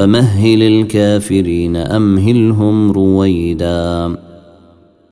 فمهل الكافرين أمهلهم رويدا.